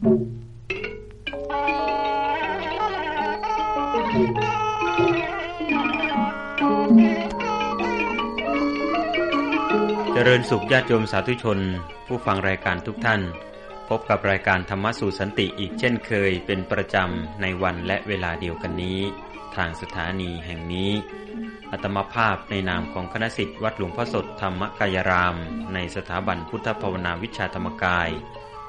เจริญสุขญาติโยมสาธุชน ผู้ฟังรายการทุกท่าน พบกับรายการธรรมสู่สันติอีกเช่นเคยเป็นประจำในวันและเวลาเดียวกันนี้ ทางสถานีแห่งนี้ อัตมภาพในนามของคณะสิทธิ์วัดหลวงพ่อสดธรรมกายราม ในสถาบันพุทธภาวนาวิชาธรรมกาย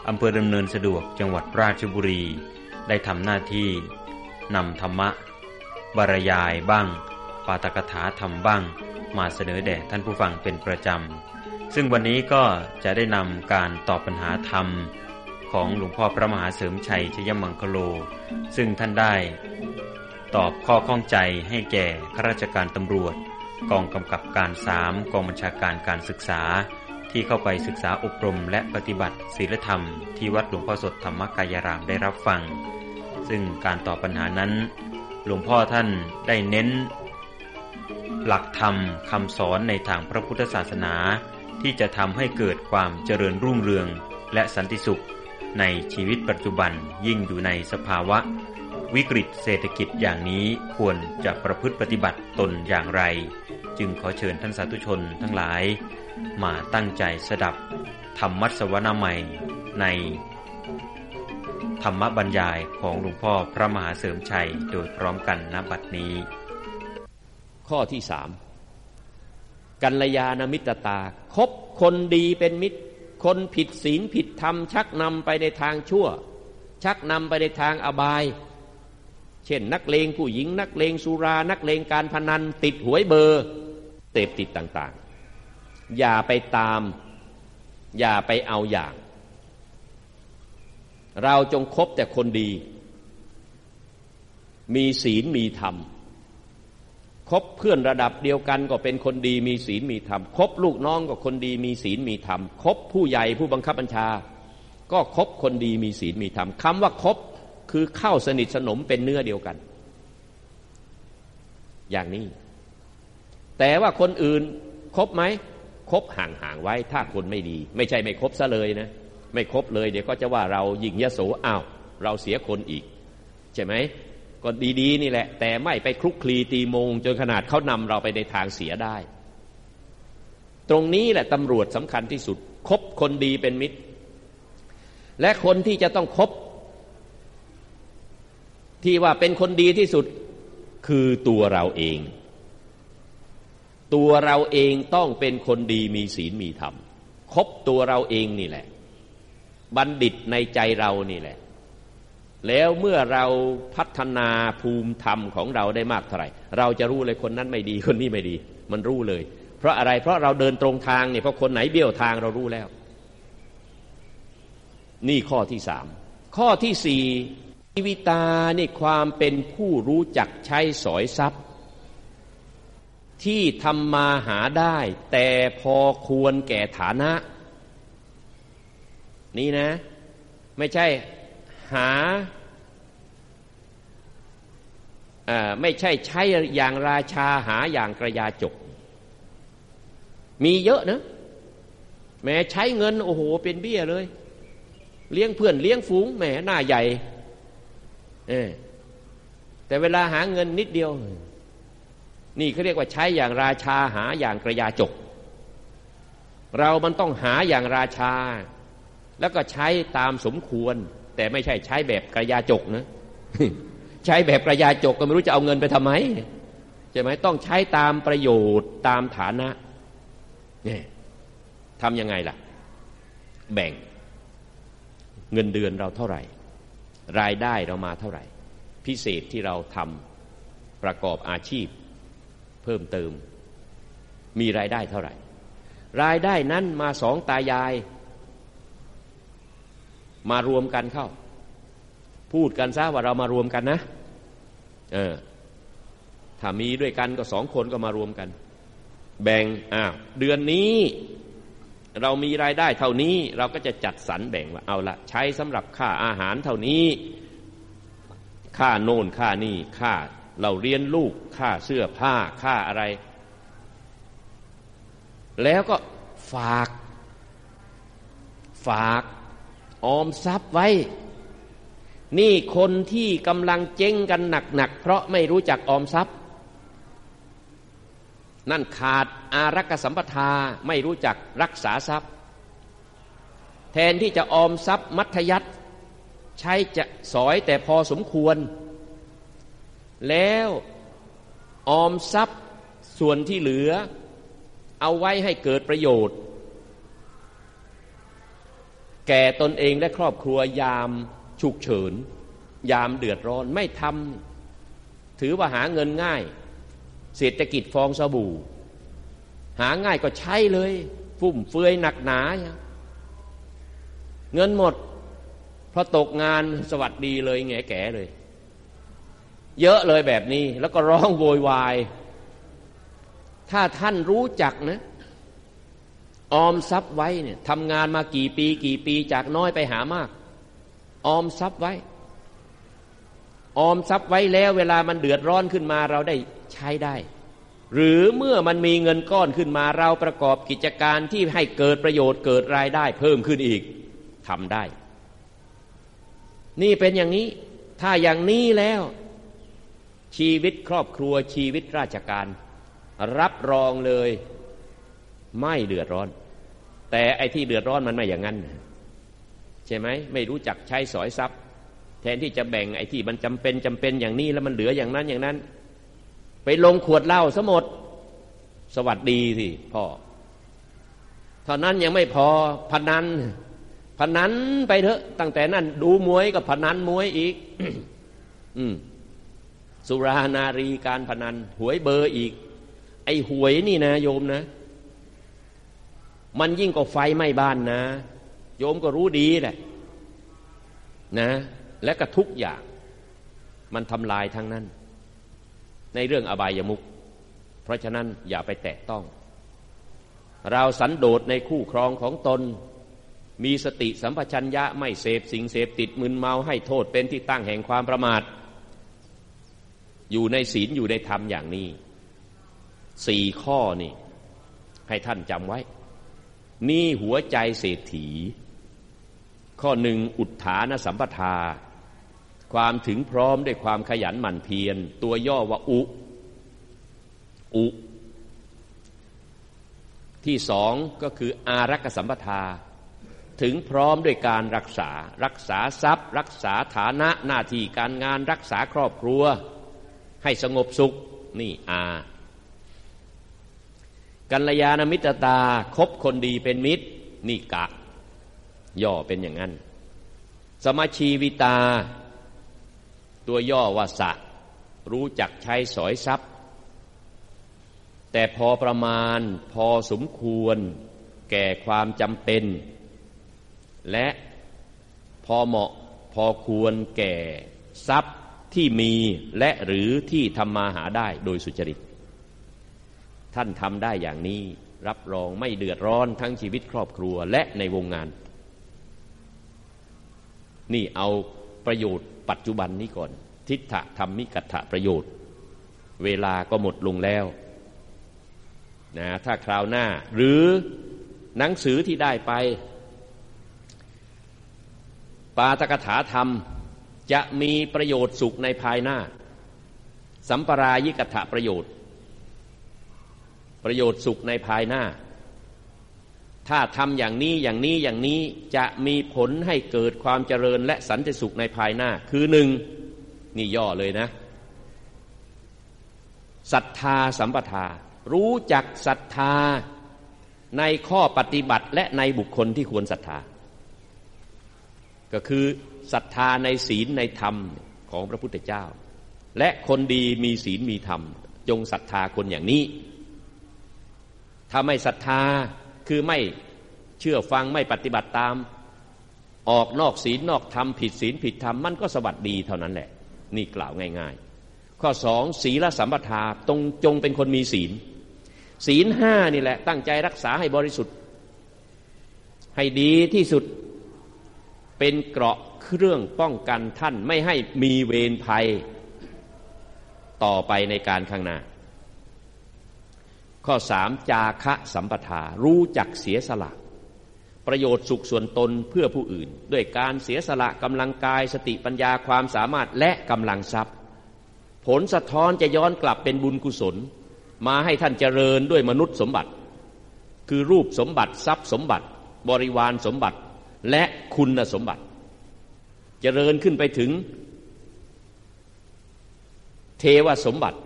อำเภอดำเนินสะดวกจังหวัดราชบุรี ได้ทำหน้าที่นำธรรมะ บรรยายบ้าง ปาตกถาธรรมบ้าง มาเสนอแด่ท่านผู้ฟังเป็นประจำ ซึ่งวันนี้ก็จะได้นำการตอบปัญหาธรรม ของหลวงพ่อพระมหาเสริมชัยชยมังคโล ซึ่งท่านได้ตอบข้อข้องใจให้แก่ข้าราชการตำรวจ กองกำกับการสามกองบัญชาการการศึกษา ที่เข้าไปศึกษาอบรมและปฏิบัติศีลธรรมที่วัดหลวงพ่อสดธรรมกายรามได้รับฟัง ซึ่งการตอบปัญหานั้น หลวงพ่อท่านได้เน้น หลักธรรมคำสอนในทางพระพุทธศาสนา ที่จะทำให้เกิดความเจริญรุ่งเรืองและสันติสุข ในชีวิตปัจจุบันยิ่งอยู่ในสภาวะ วิกฤตเศรษฐกิจอย่างนี้ควรจะประพฤติปฏิบัติตนอย่างไร จึงขอเชิญท่านสาธุชนทั้งหลาย มาตั้งใจสดับธรรมัสวนาใหม่ใน ธรรมบรรยายของหลวงพ่อพระมหาเสริมชัยโดยพร้อมกันณบัดนี้ ข้อที่สามกัลยาณมิตรตาคบคนดีเป็นมิตร คนผิดศีลผิดธรรม ชักนำไปในทางชั่ว ชักนำไปในทางอบาย เช่น นักเลงผู้หญิง นักเลงสุรา นักเลงการพนัน ติดหวยเบอร์เตบติดต่าง อย่าไปตาม อย่าไปเอาอย่าง เราจงคบแต่คนดี มีศีลมีธรรมคบเพื่อนระดับเดียวกันก็เป็นคนดีมีศีลมีธรรมคบลูกน้องก็คนดีมีศีลมีธรรมคบผู้ใหญ่ผู้บังคับบัญชา ก็คบคนดีมีศีลมีธรรมคำว่าคบคือเข้าสนิทสนมเป็นเนื้อเดียวกัน อย่างนี้ แต่ว่าคนอื่นคบไหม คบห่างๆไว้ถ้าคนไม่ดี ไม่ใช่ไม่คบซะเลยนะ ไม่คบเลยเดี๋ยวก็จะว่าเรายิงยโสอ้าวเราเสียคนอีก ใช่ไหมก็ดีๆ นี่แหละ แต่ไม่ไปคลุกคลีตีมง จนขนาดเขานำเราไปในทางเสียได้ ตรงนี้แหละตำรวจสำคัญที่สุด คบคนดีเป็นมิตร และคนที่จะต้องคบ ที่ว่าเป็นคนดีที่สุดคือตัวเราเอง ตัวเราเองต้องเป็นคนดีมีศีลมีธรรมคบตัวเราเองนี่แหละ บัณฑิตในใจเรานี่แหละ แล้วเมื่อเราพัฒนาภูมิธรรมของเราได้มากเท่าไหร่ เราจะรู้เลยคนนั้นไม่ดีคนนี้ไม่ดี มันรู้เลย เพราะอะไรเพราะเราเดินตรงทางเนี่ยเพราะคนไหนเบี้ยวทางเรารู้แล้ว นี่ข้อที่สามข้อที่สี่ชีวิตานี่ความเป็นผู้รู้จักใช้สอยทรัพย์ ที่ทำมาหาได้ แต่พอควรแก่ฐานะ นี่นะ ไม่ใช่หาไม่ใช่ใช้อย่างราชาหาอย่างกระยาจก มีเยอะนะ แม้ใช้เงิน โอ้โห เป็นเบี้ยเลย เลี้ยงเพื่อนเลี้ยงฝูงแหมหน้าใหญ่แต่เวลาหาเงินนิดเดียว นี่เขาเรียกว่าใช้อย่างราชาหาอย่างกระยาจก เรามันต้องหาอย่างราชา แล้วก็ใช้ตามสมควร แต่ไม่ใช่ใช้แบบกระยาจกนะ ใช้แบบกระยาจกก็ไม่รู้จะเอาเงินไปทำไมใช่ไหมต้องใช้ตามประโยชน์ตามฐานะเนี่ยทำยังไงล่ะ แบ่งเงินเดือนเราเท่าไหร่ รายได้เรามาเท่าไหร่ พิเศษที่เราทำประกอบอาชีพ เพิ่มเติม มีรายได้เท่าไหร่ รายได้นั้นมาสองตายาย มารวมกันเข้า พูดกันซะว่าเรามารวมกันนะ เออถ้ามีด้วยกันก็สองคนก็มารวมกัน แบ่งอ้าวเดือนนี้เรามีรายได้เท่านี้เราก็จะจัดสรรแบ่งว่าเอาละใช้สำหรับค่าอาหารเท่านี้ ค่าโน่นค่านี่ค่า เราเรียนลูกค่าเสื้อผ้าค่าอะไร แล้วก็ฝาก ฝากออมทรัพย์ไว้ นี่คนที่กำลังเจ๊งกันหนักๆเพราะไม่รู้จักออมทรัพย์ นั่นขาดอารักษสัมปทาไม่รู้จักรักษาทรัพย์ แทนที่จะออมทรัพย์มัธยัติใช้จะสอยแต่พอสมควร แล้วออมทรัพย์ส่วนที่เหลือ เอาไว้ให้เกิดประโยชน์ แก่ตนเองและครอบครัวยามฉุกเฉิน ยามเดือดร้อนไม่ทำถือว่าหาเงินง่าย เศรษฐกิจฟองสบู่ หาง่ายก็ใช้เลย ฟุ่มเฟือยหนักหนา เงินหมดพอตกงานสวัสดีเลยแง่แก่เลย เยอะเลยแบบนี้ แล้วก็ร้องโวยวาย ถ้าท่านรู้จักนะ ออมทรัพย์ไว้เนี่ยทำงานมากี่ปีกี่ปีจากน้อยไปหามาก ออมทรัพย์ไว้ ออมทรัพย์ไว้แล้วเวลามันเดือดร้อนขึ้นมาเราได้ใช้ได้ หรือเมื่อมันมีเงินก้อนขึ้นมาเราประกอบกิจการที่ให้เกิดประโยชน์เกิดรายได้ เพิ่มขึ้นอีกทำได้ นี่เป็นอย่างนี้ ถ้าอย่างนี้แล้ว ชีวิตครอบครัวชีวิตราชการ รับรองเลยไม่เดือดร้อน แต่ไอ้ที่เดือดร้อนมันไม่อย่างนั้น ใช่ไหมไม่รู้จักใช้สอยทรัพย์ แทนที่จะแบ่งไอ้ที่มันจำเป็นจำเป็นอย่างนี้แล้วมันเหลืออย่างนั้นอย่างนั้น ไปลงขวดเหล้าซะหมด สวัสดีสิพ่อเท่านั้นยังไม่พอพนันพนันไปเถอะ ตั้งแต่นั้น ดูมวยกับพนันมวยอีก อืม สุรานารีการพนัน หวยเบอร์อีก ไอ้หวยนี่นะโยมนะ มันยิ่งกว่าไฟไหม้บ้านนะ โยมก็รู้ดีแหละนะ และก็ทุกอย่าง มันทำลายทั้งนั้น ในเรื่องอบายมุกเพราะฉะนั้นอย่าไปแตะต้อง เราสันโดษในคู่ครองของตน มีสติสัมปชัญญะไม่เสพสิ่งเสพติดมึนเมาให้โทษเป็นที่ตั้งแห่งความประมาท อยู่ในศีลอยู่ในธรรมอย่างนี้สี่ข้อนี่ให้ท่านจำไว้ นี่หัวใจเศรษฐี ข้อหนึ่งอุทานสัมปทา ความถึงพร้อมด้วยความขยันหมั่นเพียรตัวย่อว่าอุ อุ ที่สองก็คืออารักษสัมปทา ถึงพร้อมด้วยการรักษา รักษาทรัพย์ รักษาฐานะหน้าที่การงานรักษาครอบครัว ให้สงบสุขนี่อากัลยาณมิตรตาคบคนดีเป็นมิตร นี่กะ ย่อเป็นอย่างนั้น สมาชีวิตา ตัวย่อว่าสะ รู้จักใช้สอยทรัพย์ แต่พอประมาณพอสมควร แก่ความจำเป็น และพอเหมาะพอควรแก่ทรัพย์ ที่มีและหรือที่ทำมาหาได้โดยสุจริต ท่านทำได้อย่างนี้รับรองไม่เดือดร้อนทั้งชีวิตครอบครัวและในวงงาน นี่เอาประโยชน์ปัจจุบันนี้ก่อน ทิฏฐธรรมิกัตถประโยชน์ เวลาก็หมดลงแล้วนะถ้าคราวหน้า หรือหนังสือที่ได้ไป ปาตกถาธรรม จะมีประโยชน์สุขในภายหน้า สัมปรายิกถะประโยชน์ ประโยชน์สุขในภายหน้า ถ้าทำอย่างนี้อย่างนี้อย่างนี้จะมีผลให้เกิดความเจริญและสันติสุขในภายหน้า คือหนึ่งนี่ย่อเลยนะศรัทธาสัมปทา รู้จักศรัทธาในข้อปฏิบัติและในบุคคลที่ควรศรัทธา ก็คือ ศรัทธาในศีลในธรรมของพระพุทธเจ้า และคนดีมีศีลมีธรรม จงศรัทธาคนอย่างนี้ ถ้าไม่ศรัทธาคือไม่เชื่อฟังไม่ปฏิบัติตาม ออกนอกศีลนอกธรรมผิดศีลผิดธรรมมันก็สวัสดีเท่านั้นแหละ นี่กล่าวง่ายๆ ข้อสองศีลสัมปทาตรงจงเป็นคนมีศีล ศีลห้านี่แหละ ตั้งใจรักษาให้บริสุทธิ์ ให้ดีที่สุด เป็นเกราะเครื่องป้องกันท่านไม่ให้มีเวรภัยต่อไปในการข้างหน้า ข้อสามจาคะสัมปทา รู้จักเสียสละปประโยชน์สุขส่วนตนเพื่อผู้อื่น ด้วยการเสียสละกำลังกายสติปัญญาความสามารถและกำลังทรัพย์ ผลสะท้อนจะย้อนกลับเป็นบุญกุศล มาให้ท่านเจริญด้วยมนุษย์สมบัติ คือรูปสมบัติทรัพย์สมบัติ บริวารสมบัติ และคุณสมบัติจเจริญขึ้นไปถึง เทวสมบัติ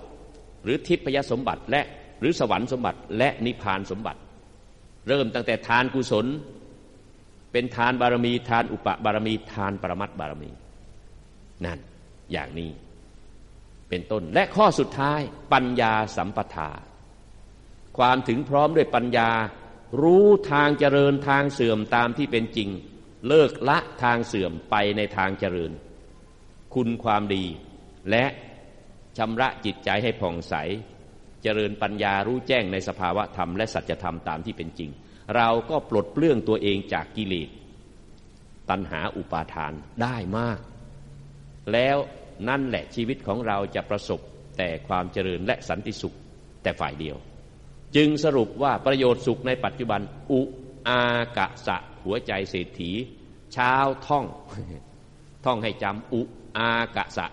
หรือทิพยสมบัติ และหรือสวรรค์สมบัติ และนิพพานสมบัติ เริ่มตั้งแต่ทานกุศล เป็นทานบารมี ทานอุปบารมี ทานปรมัตบารมีนั่นอย่างนี้เป็นต้นและข้อสุดท้ายปัญญาสัมปทา ความถึงพร้อมด้วยปัญญา รู้ทางเจริญทางเสื่อมตามที่เป็นจริง เลิกละทางเสื่อมไปในทางเจริญ คุณความดี และชำระจิตใจให้ผ่องใส เจริญปัญญารู้แจ้งในสภาวะธรรมและสัจธรรมตามที่เป็นจริง เราก็ปลดเปลื้องตัวเองจากกิเลสตัณหาอุปาทานได้มาก แล้วนั่นแหละชีวิตของเราจะประสบแต่ความเจริญและสันติสุขแต่ฝ่ายเดียว จึงสรุปว่าประโยชน์สุขในปัจจุบัน อุอากะสะหัวใจเศรษฐีเช้าท่อง ท่องให้จำอุอากะสะ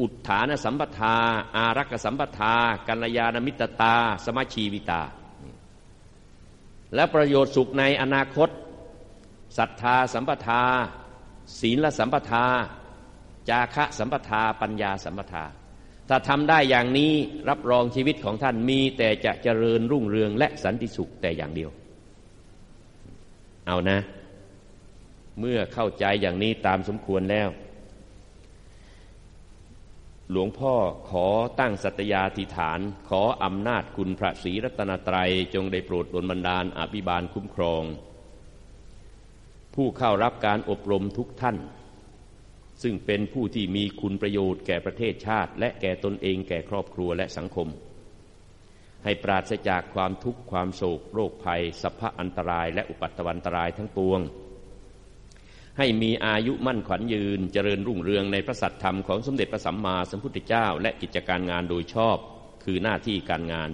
อุทฐานสัมปทา อารักสัมปทา กัลยาณมิตรตา สมาชีวิตา และประโยชน์สุขในอนาคตศรัทธาสัมปทา ศีลสัมปทา จาคะสัมปทา ปัญญาสัมปทา ถ้าทำได้อย่างนี้รับรองชีวิตของท่านมี แต่จะเจริญรุ่งเรืองและสันติสุขแต่อย่างเดียว เอานะ เมื่อเข้าใจอย่างนี้ตามสมควรแล้ว หลวงพ่อขอตั้งสัตยาธิฐาน ขออำนาจคุณพระศรีรัตนตรัย จงได้โปรดดลบันดาลอภิบาลคุ้มครอง ผู้เข้ารับการอบรมทุกท่าน ซึ่งเป็นผู้ที่มีคุณประโยชน์แก่ประเทศชาติ และแก่ตนเองแก่ครอบครัวและสังคม ให้ปราศจากความทุกข์ความโศกโรคภัยสัพพะอันตรายและอุปัตตวันตรายทั้งปวง ให้มีอายุมั่นขวัญยืนเจริญรุ่งเรืองในพระสัตธรรมของสมเด็จพระสัมมาสัมพุทธเจ้า และกิจการงานโดยชอบ คือหน้าที่การงาน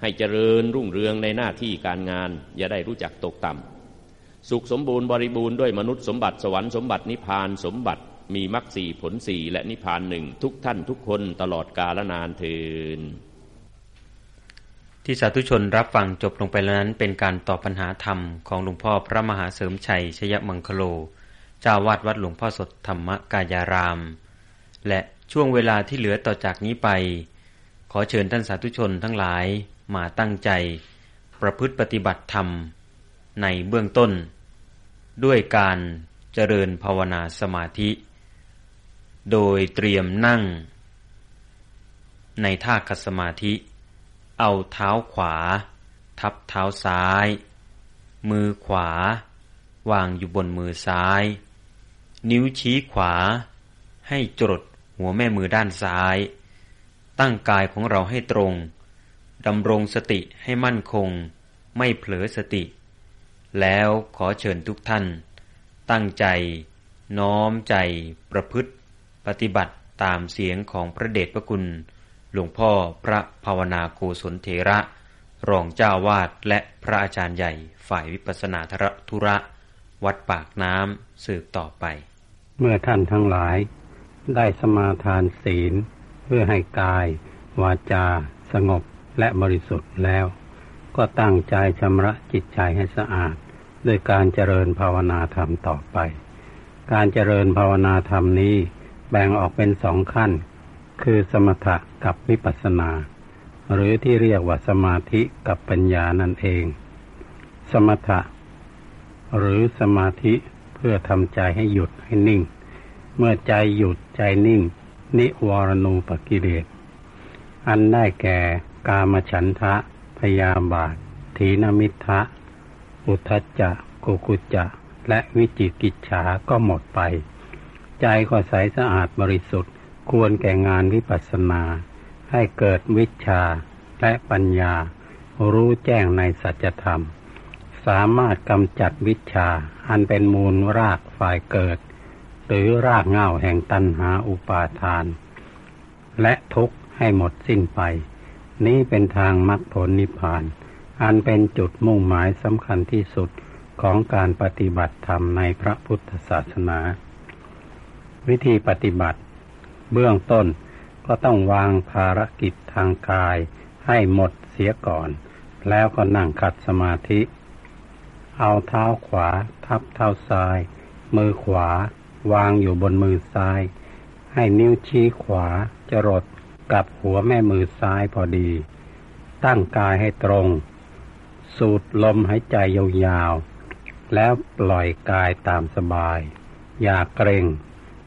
ให้เจริญรุ่งเรืองในหน้าที่การงาน อย่าได้รู้จักตกต่ำสุขสมบูรณ์บริบูรณ์ด้วยมนุษย์สมบัติสวรรค์สมบัตินิพพานสมบัติ มีมรรคสี่ผลสี่และนิพพานหนึ่งทุกท่านทุกคนตลอดกาลนานเทินที่สาธุชนรับฟังจบลงไปแล้วนั้นเป็นการตอบปัญหาธรรมของหลวงพ่อพระมหาเสริมชัยชยมังคโล เจ้าวาดวัดหลวงพ่อสดธรรมกายาราม และช่วงเวลาที่เหลือต่อจากนี้ไป ขอเชิญท่านสาธุชนทั้งหลายมาตั้งใจ ประพฤติปฏิบัติธรรม ในเบื้องต้น ด้วยการเจริญภาวนาสมาธิ โดยเตรียมนั่ง ในท่าคัสมาธิ เอาเท้าขวา ทับเท้าซ้าย มือขวา วางอยู่บนมือซ้าย นิ้วชี้ขวา ให้จดหัวแม่มือด้านซ้าย ตั้งกายของเราให้ตรงดำรงสติให้มั่นคง ไม่เผลอสติ แล้วขอเชิญทุกท่าน ตั้งใจ น้อมใจประพฤติ ปฏิบัติตามเสียงของพระเดชพระคุณ หลวงพ่อพระภาวนาโกศลเถระ รองเจ้าวาดและพระอาจารย์ใหญ่ฝ่ายวิปัสนาธรธุระ วัดปากน้ำสืบต่อไป เมื่อท่านทั้งหลาย ได้สมาทานศีล เพื่อให้กาย วาจา สงบและบริสุทธิ์แล้ว ก็ตั้งใจชำระจิตใจให้สะอาดด้วยการเจริญภาวนาธรรมต่อไป การเจริญภาวนาธรรมนี้ แบ่งออกเป็นสองขั้น คือสมถะกับวิปัสสนา หรือที่เรียกว่าสมาธิกับปัญญานั่นเอง สมถะ หรือสมาธิเพื่อทำใจให้หยุดให้นิ่ง เมื่อใจหยุดใจนิ่ง นิวรณูปกิเลสอันได้แก่กามฉันทะ พยาบาท ถีนมิทะ อุทจจะกุกุจจะ และวิจิกิจฉาก็หมดไป ใจก็ใสสะอาดบริสุทธิ์ ควรแก่งานวิปัสสนา ให้เกิดวิชาและปัญญา รู้แจ้งในสัจธรรม สามารถกำจัดวิชา อันเป็นมูลรากฝ่ายเกิด หรือรากเง่าแห่งตัณหาอุปาทาน และทุกข์ให้หมดสิ้นไป นี้เป็นทางมรรคผลนิพพาน อันเป็นจุดมุ่งหมายสำคัญที่สุดของการปฏิบัติธรรมในพระพุทธศาสนา วิธีปฏิบัติ เบื้องต้นก็ต้องวางภารกิจทางกายให้หมดเสียก่อน แล้วก็นั่งขัดสมาธิ เอาเท้าขวาทับเท้าซ้าย มือขวาวางอยู่บนมือซ้าย ให้นิ้วชี้ขวาจรดกับหัวแม่มือซ้ายพอดี ตั้งกายให้ตรง สูดลมหายใจยาวๆ แล้วปล่อยกายตามสบาย อย่าเกรง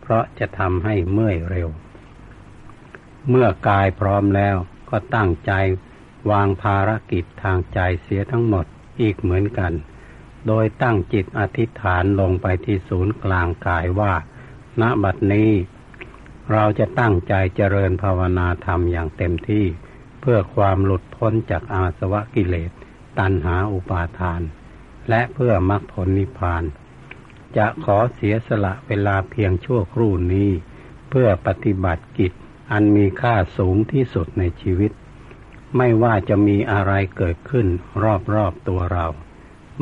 เพราะจะทำให้เมื่อยเร็ว เมื่อกายพร้อมแล้วก็ตั้งใจวางภารกิจทางใจเสียทั้งหมดอีกเหมือนกัน โดยตั้งจิตอธิษฐานลงไปที่ศูนย์กลางกายว่า ณ บัดนี้ เราจะตั้งใจเจริญภาวนาธรรมอย่างเต็มที่ เพื่อความหลุดพ้นจากอาสวะกิเลส ตัณหาอุปาทาน และเพื่อมรรคผลนิพพาน จะขอเสียสละเวลาเพียงชั่วครู่นี้ เพื่อปฏิบัติกิจอันมีค่าสูงที่สุดในชีวิต ไม่ว่าจะมีอะไรเกิดขึ้นรอบๆตัวเรา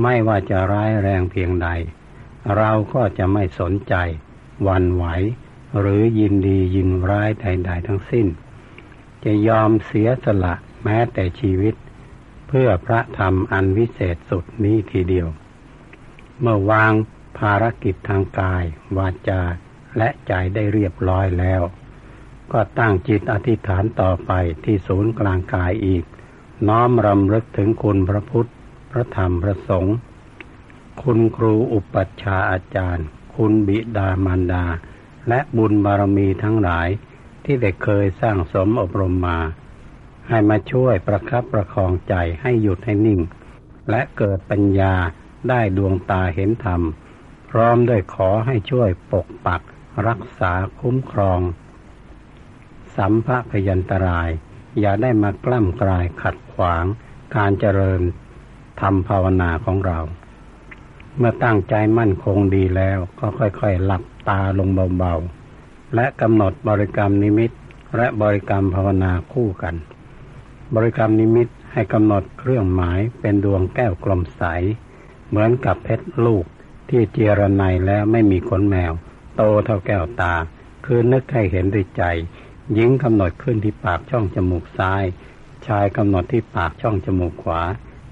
ไม่ว่าจะร้ายแรงเพียงใด เราก็จะไม่สนใจวันไหว หรือยินดียินร้ายใด ๆ ทั้งสิ้น จะยอมเสียสละแม้แต่ชีวิต เพื่อพระธรรมอันวิเศษสุดนี้ทีเดียว เมื่อวาง ภารกิจทางกาย วาจา และใจได้เรียบร้อยแล้ว ก็ตั้งจิตอธิษฐานต่อไปที่ศูนย์กลางกายอีก น้อมรำลึกถึงคุณพระพุทธ พระธรรมพระสงฆ์คุณครูอุปัชฌาย์อาจารย์ คุณบิดามารดา และบุญบารมีทั้งหลายที่ได้เคยสร้างสมอบรมมา ให้มาช่วยประคับประคองใจให้หยุดให้นิ่ง และเกิดปัญญาได้ดวงตาเห็นธรรม พร้อมด้วยขอให้ช่วยปกปักรักษาคุ้มครอง สัมภะพยันตราย อย่าได้มากล้ำกลายขัดขวางการเจริญทำภาวนาของเรา เมื่อตั้งใจมั่นคงดีแล้วก็ค่อยๆ หลับตาลงเบาๆ และกำหนดบริกรรมนิมิตและบริกรรมภาวนาคู่กัน บริกรรมนิมิตให้กำหนดเครื่องหมายเป็นดวงแก้วกลมใส เหมือนกับเพชรลูก ที่เจรไนแล้วไม่มีขนแมว โตเท่าแก้วตา คือนึกให้เห็นด้วยใจ หญิงกำหนดขึ้นที่ปากช่องจมูกซ้าย ชายกำหนดที่ปากช่องจมูกขวา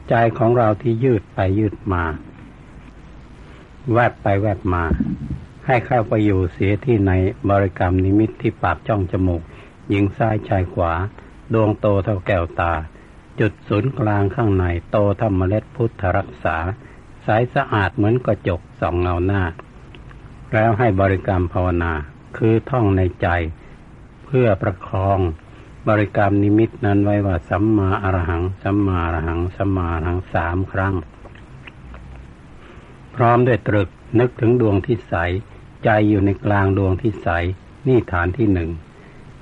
ใจของเราที่ยืดไปยืดมา แวบไปแวบมา ให้เข้าไปอยู่เสียที่ในบริกรรมนิมิตที่ปากช่องจมูก หญิงซ้ายชายขวา ดวงโตเท่าแก้วตา จุดศูนย์กลางข้างในโตเท่าเมล็ดพุทธรักษา สายสะอาดเหมือนกระจกส่องเงาหน้า แล้วให้บริกรรมภาวนาคือท่องในใจ เพื่อประคองบริกรรมนิมิตนั้นไว้ว่าสัมมาอรหัง สัมมาอรหัง สัมมาอรหังสามครั้ง พร้อมด้วยตรึกนึกถึงดวงที่ใส ใจอยู่ในกลางดวงที่ใส นี่ฐานที่หนึ่ง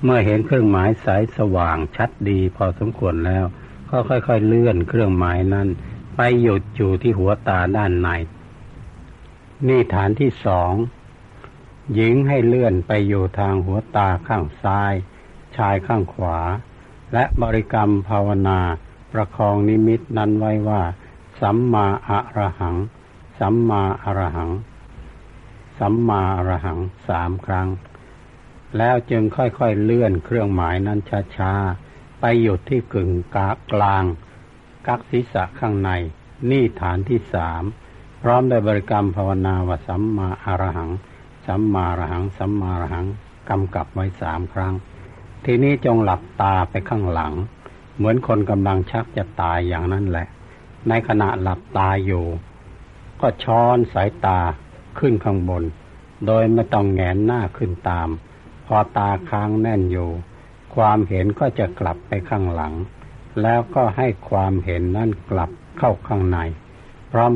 เมื่อเห็นเครื่องหมายสายสว่างชัดดีพอสมควรแล้ว ก็ค่อยๆเลื่อนเครื่องหมายนั้น ไปหยุดอยู่ที่หัวตาด้านใน นี่ฐานที่สองหญิงให้เลื่อนไปอยู่ทางหัวตาข้างซ้าย ชายข้างขวา และบริกรรมภาวนาประคองนิมิตนั้นไว้ว่า สัมมาอะระหัง สัมมาอะระหัง สัมมาอะระหังสามครั้ง แล้วจึงค่อยๆเลื่อนเครื่องหมายนั้นช้าๆ ไปหยุดที่กึ่งกากลาง กักศีรษะข้างใน นี่ฐานที่สามพร้อมด้วยบริกรรมภาวนาว่าสัมมาอรหังสัมมารหัง สัมมารหังกำกับไว้สามครั้ง ทีนี้จงหลับตาไปข้างหลัง เหมือนคนกำลังชักจะตายอย่างนั้นแหละ ในขณะหลับตาอยู่ ก็ช้อนสายตาขึ้นข้างบน โดยไม่ต้องแงนหน้าขึ้นตาม พอตาค้างแน่นอยู่ ความเห็นก็จะกลับไปข้างหลัง แล้วก็ให้ความเห็นนั่นกลับเข้าข้างใน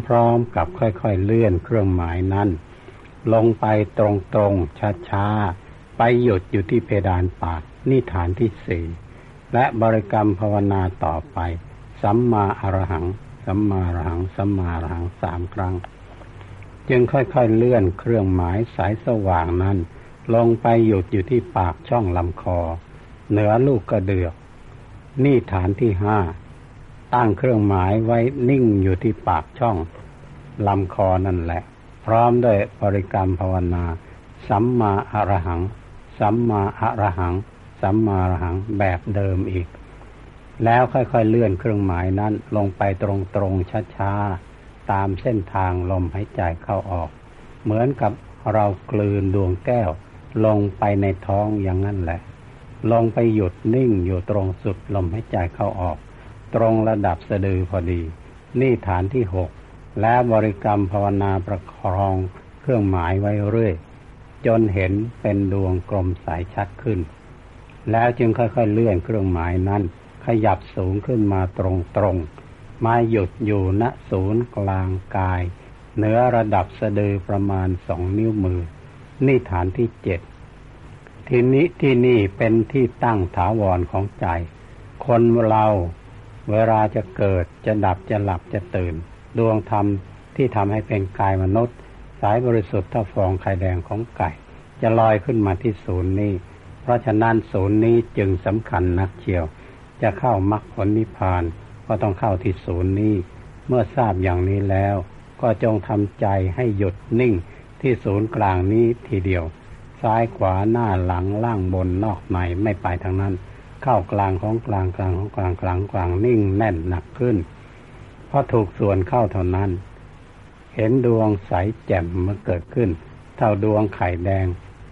พร้อมๆกับค่อยๆเลื่อนเครื่องหมายนั้น ลงไปตรงๆช้าๆ ไปหยุดอยู่ที่เพดานปากนี่ฐานที่สี่และบริกรรมภาวนาต่อไป สัมมาอรหัง สัมมาอรหัง สัมมาอรหังสามครั้ง จึงค่อยๆเลื่อนเครื่องหมายสายสว่างนั้น ลงไปหยุดอยู่ที่ปากช่องลำคอ เหนือลูกกระเดือก นี่ฐานที่ห้า ตั้งเครื่องหมายไว้นิ่งอยู่ที่ปากช่องลำคอนั่นแหละ พร้อมด้วยบริกรรมภาวนา สัมมาอรหัง สัมมาอรหัง สัมมาอรหังแบบเดิมอีก แล้วค่อยๆเลื่อนเครื่องหมายนั้นลงไปตรงๆช้าๆ ตามเส้นทางลมหายใจเข้าออก เหมือนกับเรากลืนดวงแก้ว ลงไปในท้องอย่างนั้นแหละ ลองไปหยุดนิ่งอยู่ตรงสุดลมหายใจเข้าออก ตรงระดับสะดือพอดี นี่ฐานที่หกและบริกรรมภาวนาประคองเครื่องหมายไว้เรื่อย จนเห็นเป็นดวงกลมสายชัดขึ้น แล้วจึงค่อยๆเลื่อนเครื่องหมายนั้น ขยับสูงขึ้นมาตรงๆมาหยุดอยู่ณศูนย์กลางกาย เหนือระดับสะดือประมาณสองนิ้วมือ นี่ฐานที่เจ็ด ทีนี้ที่นี่เป็นที่ตั้งถาวรของใจ คนเราเวลาจะเกิดจะดับจะหลับจะตื่น ดวงธรรมที่ทำให้เป็นกายมนุษย์ สายบริสุทธิ์ถ้าฟองไข่แดงของไก่ จะลอยขึ้นมาที่ศูนย์นี้ เพราะฉะนั้นศูนย์นี้จึงสำคัญนักเชียว จะเข้ามรรคผลนิพพาน ก็ต้องเข้าที่ศูนย์นี้ เมื่อทราบอย่างนี้แล้ว ก็จงทำใจให้หยุดนิ่งที่ศูนย์กลางนี้ทีเดียว ซ้ายขวาหน้าหลังล่างบนนอกในไม่ไปทางนั้น เข้ากลางของกลางกลางของกลางกลางกลางนิ่งแน่นหนักขึ้นพอถูกส่วนเข้าเท่านั้น เห็นดวงใสแจ่มมันเกิดขึ้น เท่าดวงไข่แดง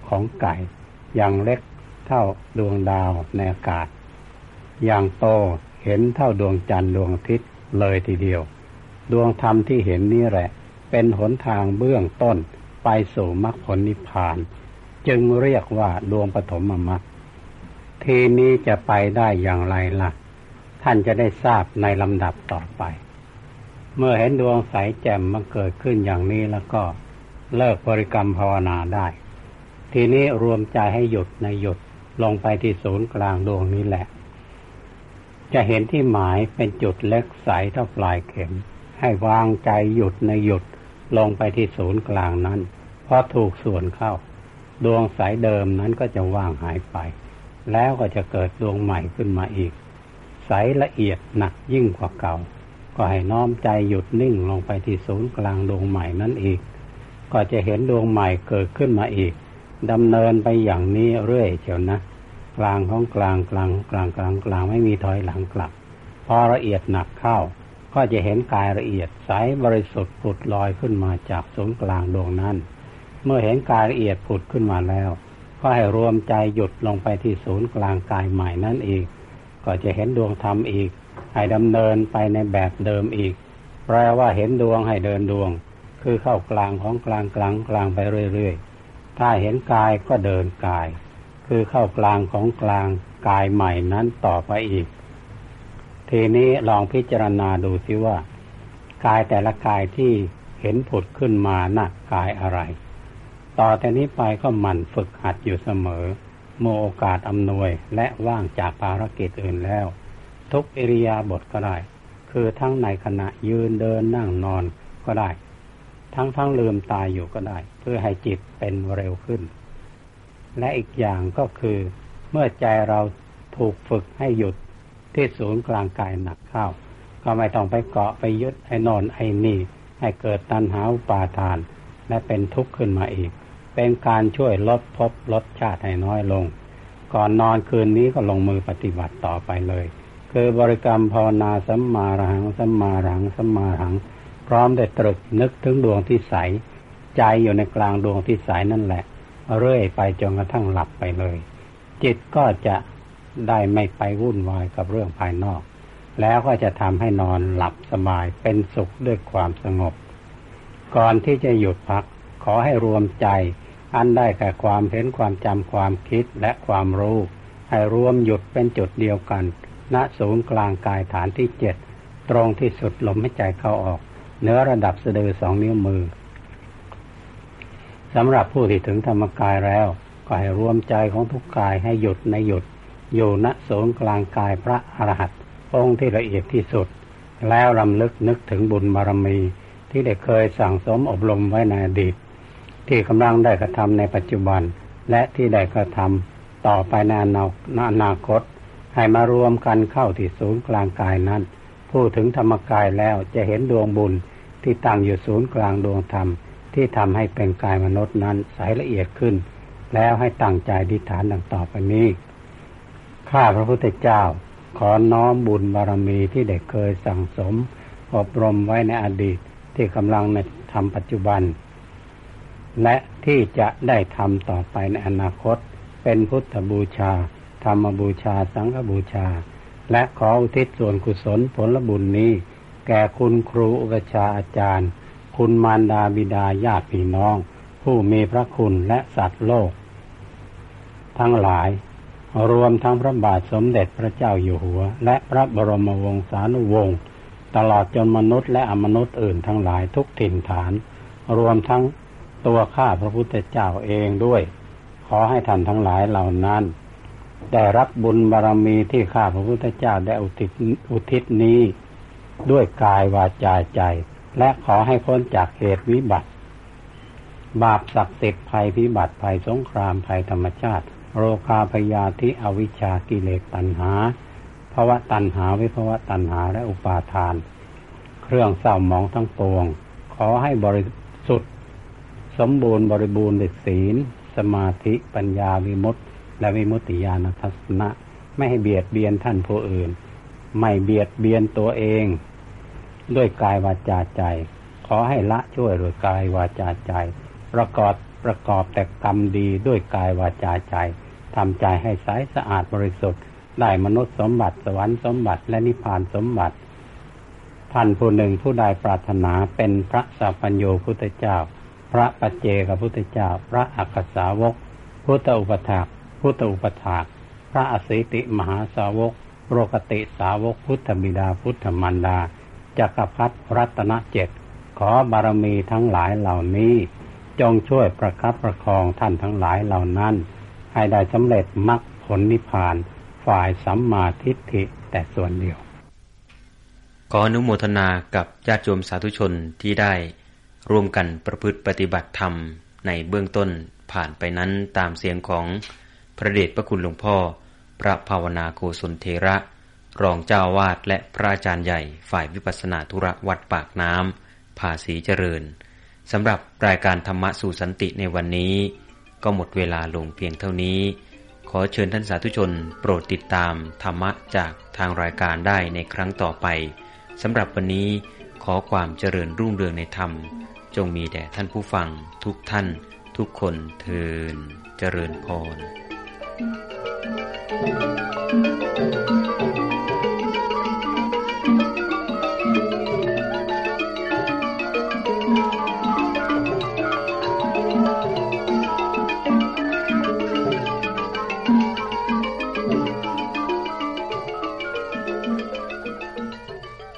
ของไก่ อย่างเล็กเท่าดวงดาวในอากาศ อย่างโตเห็นเท่าดวงจันทร์ดวงอาทิตย์เลยทีเดียว ดวงธรรมที่เห็นนี่แหละ เป็นหนทางเบื้องต้นไปสู่มรรคผลนิพพาน จึงเรียกว่าดวงปฐมมรรคทีนี้จะไปได้อย่างไรล่ะ ท่านจะได้ทราบในลำดับต่อไป เมื่อเห็นดวงใสแจ่มมันเกิดขึ้นอย่างนี้แล้วก็เลิกบริกรรมภาวนาได้ ทีนี้รวมใจให้หยุดในหยุดลงไปที่ศูนย์กลางดวงนี้แหละ จะเห็นที่หมายเป็นจุดเล็กใสเท่าปลายเข็ม ให้วางใจหยุดในหยุดลงไปที่ศูนย์กลางนั้น เพอถูกส่วนเข้า ดวงสายเดิมนั้นก็จะว่างหายไป แล้วก็จะเกิดดวงใหม่ขึ้นมาอีกใสละเอียดหนักยิ่งกว่าเก่า ก็ให้น้อมใจหยุดนิ่งลงไปที่ศูนย์กลางดวงใหม่นั้นอีก ก็จะเห็นดวงใหม่เกิดขึ้นมาอีกดำเนินไปอย่างนี้เรื่อยเชียวนะกลางของกลางกลางกลางกลางกลางไม่มีถอยหลังกลับ พอละเอียดหนักเข้า ก็จะเห็นกายละเอียดใสบริสุทธิ์ผุดลอยขึ้นมาจากศูนย์กลางดวงนั้น เมื่อเห็นกายละเอียดผุดขึ้นมาแล้ว ก็ให้รวมใจหยุดลงไปที่ศูนย์กลางกายใหม่นั่นอีก ก็จะเห็นดวงธรรมอีก ให้ดำเนินไปในแบบเดิมอีก แปลว่าเห็นดวงให้เดินดวง คือเข้ากลางของกลางกลางกลางไปเรื่อยๆ ถ้าเห็นกายก็เดินกาย คือเข้ากลางของกลางกายใหม่นั้นต่อไปอีก ทีนี้ลองพิจารณาดูสิว่า กายแต่ละกายที่เห็นผุดขึ้นมานะ่ะกายอะไร ต่อแต่นี้ไปก็หมั่นฝึกหัดอยู่เสมอโมโอกาสอำนวยและว่างจากภารกิจอื่นแล้ว ทุกอิริยาบถก็ได้ คือทั้งในขณะยืนเดินนั่งนอนก็ได้ ทั้งทั้งลืมตายอยู่ก็ได้ เพื่อให้จิตเป็นเร็วขึ้น และอีกอย่างก็คือ เมื่อใจเราถูกฝึกให้หยุดที่ศูนย์กลางกายหนักเข้า ก็ไม่ต้องไปเกาะไปยึดไอ้นอนไอ้นี่ ให้เกิดตัณหาอุปาทาน และเป็นทุกข์ขึ้นมาอีก เป็นการช่วยลดภพลดชาติให้น้อยลง ก่อนนอนคืนนี้ก็ลงมือปฏิบัติต่อไปเลย คือบริกรรมภาวนาสัมมาหลังสัมมาหลังสัมมาหลัง พร้อมได้ตรึกนึกถึงดวงที่ใส ใจอยู่ในกลางดวงที่ใสนั่นแหละ เรื่อยไปจนกระทั่งหลับไปเลย จิตก็จะได้ไม่ไปวุ่นวายกับเรื่องภายนอก แล้วก็จะทำให้นอนหลับสบายเป็นสุขด้วยความสงบ ก่อนที่จะหยุดพัก ขอให้รวมใจ อันได้แก่ความเห็นความจำความคิดและความรู้ ให้รวมหยุดเป็นจุดเดียวกัน ณศูนย์กลางกายฐานที่เจ็ดตรงที่สุดลมหายใจเข้าออก เนื้อระดับสะดือสองนิ้วมือสำหรับผู้ที่ถึงธรรมกายแล้ว ก็ให้รวมใจของทุกกายให้หยุดในหยุด อยู่ณศูนย์กลางกายพระอรหันต์องค์ที่ละเอียดที่สุด แล้วรำลึกนึกถึงบุญบารมี ที่ได้เคยสั่งสมอบรมไว้ในอดีต ที่กำลังได้กระทำในปัจจุบัน และที่ได้กระทำต่อไปในอนาคต ให้มารวมกันเข้าที่ศูนย์กลางกายนั้นผู้พูดถึงธรรมกายแล้วจะเห็นดวงบุญที่ตั้งอยู่ศูนย์กลางดวงธรรม ที่ทำให้เป็นกายมนุษย์นั้นใสละเอียดขึ้น แล้วให้ตั้งใจดิฐานดังต่อไปนี้ข้าพระพุทธเจ้าขอน้อมบุญบารมีที่เด็กเคยสั่งสม อบรมไว้ในอดีต ที่กำลังในทำปัจจุบัน และที่จะได้ทำต่อไปในอนาคต เป็นพุทธบูชา ธรรมบูชา สังฆบูชา และขออุทิศส่วนกุศลผลบุญนี้ แก่คุณครูอุปชาอาจารย์ คุณมารดาบิดาญาติพี่น้อง ผู้มีพระคุณและสัตว์โลก ทั้งหลายรวมทั้งพระบาทสมเด็จพระเจ้าอยู่หัว และพระบรมวงศานุวงศ์ ตลอดจนมนุษย์และอมนุษย์อื่นทั้งหลายทุกถิ่นฐาน รวมทั้งตัวข้าพระพุทธเจ้าเองด้วย ขอให้ท่านทั้งหลายเหล่านั้น ได้รับบุญบารรมีที่ข้าพระพุทธเจ้าได้อุทิศอุทิศนี้ ด้วยกายวาจาใจ และขอให้พ้นจากเหตุวิบัติ บาปศักดิ์สิทธิ์ภัยพิบัติภัยสงครามภัยธรรมชาติ โรคาพยาธิอวิชากิเลสตัณหา วะตัณหาวิภาวะตัณหาและอุปาทาน เครื่องเศร้าหมองทั้งปวง ขอให้บริสุทธิ์ สมบูรณ์บริบูรณ์ด้วยศีล สมาธิปัญญาวิมุตติ และวิมุตติญาณทัศนะ ไม่ให้เบียดเบียนท่านผู้อื่น ไม่เบียดเบียนตัวเอง ด้วยกายวาจาใจ ขอให้ละช่วยโดยกายวาจาใจ ประกอบประกอบแต่กรรมดีด้วยกายวาจาใจทำใจให้ใสสะอาดบริสุทธิ์ ได้มนุษย์สมบัติสวรรค์สมบัติและนิพพานสมบัติท่านผู้หนึ่งผู้ใดปรารถนาเป็นพระสัพพัญโยพุทธเจ้า พระปัจเจกพุทธเจ้า พระอักษสาวก พุทธอุปถากพุทธอุปถาก พระอสิติมหาสาวกโรกติสาวกพุทธบิดาพุทธมันดาจักรพรรดิรัตนเจ็ดขอบารมีทั้งหลายเหล่านี้ จงช่วยประคับประคองท่านทั้งหลายเหล่านั้น ให้ได้สำเร็จมรรคผลนิพพาน ฝ่ายสัมมาทิฏฐิแต่ส่วนเดียว ขออนุโมทนากับญาติโยมสาธุชนที่ได้ร่วมกันประพฤติปฏิบัติธรรมในเบื้องต้นผ่านไปนั้นตามเสียงของพระเดชพระคุณหลวงพ่อ พระภาวนาโกศลเทระ รองเจ้าวาดและพระอาจารย์ใหญ่ฝ่ายวิปัสสนาธุระวัดปากน้ำภาษีเจริญสำหรับรายการธรรมะสู่สันติในวันนี้ ก็หมดเวลาลงเพียงเท่านี้ ขอเชิญท่านสาธุชน โปรดติดตามธรรมะจากทางรายการได้ในครั้งต่อไปสำหรับวันนี้ขอความเจริญรุ่งเรืองในธรรม จงมีแด่ท่านผู้ฟัง ทุกท่าน ทุกคนเทินเจริญพร thank you